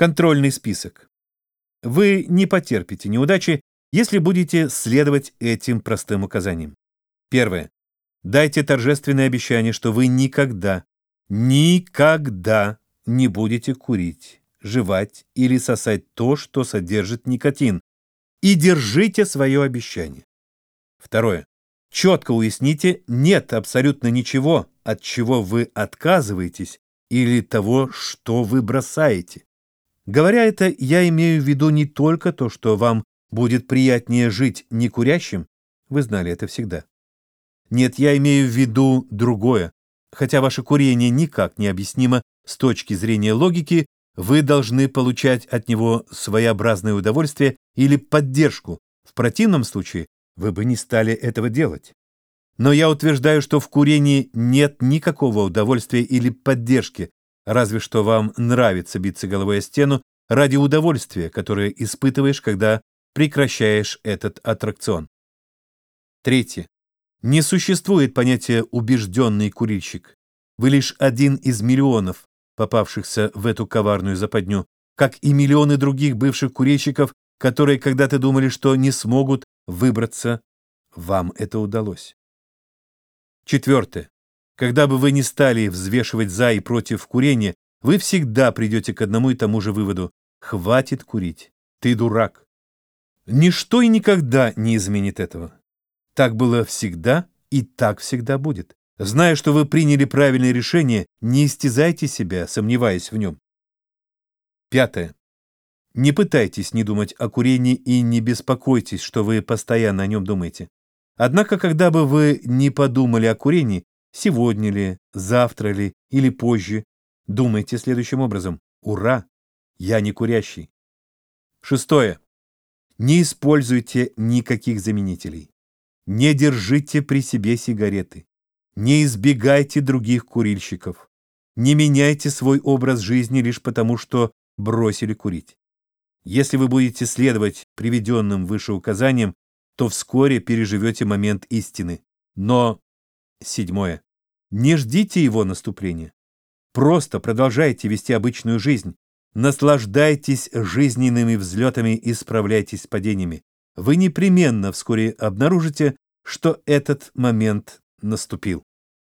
Контрольный список. Вы не потерпите неудачи, если будете следовать этим простым указаниям. Первое. Дайте торжественное обещание, что вы никогда, никогда не будете курить, жевать или сосать то, что содержит никотин, и держите свое обещание. Второе. Четко уясните, нет абсолютно ничего, от чего вы отказываетесь или того, что вы бросаете. Говоря это, я имею в виду не только то, что вам будет приятнее жить не курящим, вы знали это всегда. Нет, я имею в виду другое. Хотя ваше курение никак не объяснимо с точки зрения логики, вы должны получать от него своеобразное удовольствие или поддержку. В противном случае вы бы не стали этого делать. Но я утверждаю, что в курении нет никакого удовольствия или поддержки, разве что вам нравится биться головой о стену ради удовольствия, которое испытываешь, когда прекращаешь этот аттракцион. Третье. Не существует понятия «убежденный курильщик». Вы лишь один из миллионов, попавшихся в эту коварную западню, как и миллионы других бывших курильщиков, которые когда-то думали, что не смогут выбраться. Вам это удалось. Четвертое. Когда бы вы ни стали взвешивать «за» и «против» курения, вы всегда придете к одному и тому же выводу. Хватит курить. Ты дурак. Ничто и никогда не изменит этого. Так было всегда и так всегда будет. Зная, что вы приняли правильное решение, не истязайте себя, сомневаясь в нем. Пятое. Не пытайтесь не думать о курении и не беспокойтесь, что вы постоянно о нем думаете. Однако, когда бы вы не подумали о курении, сегодня ли, завтра ли или позже, думайте следующим образом. Ура! Я не курящий. Шестое. Не используйте никаких заменителей. Не держите при себе сигареты. Не избегайте других курильщиков. Не меняйте свой образ жизни лишь потому, что бросили курить. Если вы будете следовать приведенным выше указаниям, то вскоре переживете момент истины. Но, седьмое, не ждите его наступления. Просто продолжайте вести обычную жизнь. Наслаждайтесь жизненными взлетами и справляйтесь с падениями. Вы непременно вскоре обнаружите, что этот момент наступил.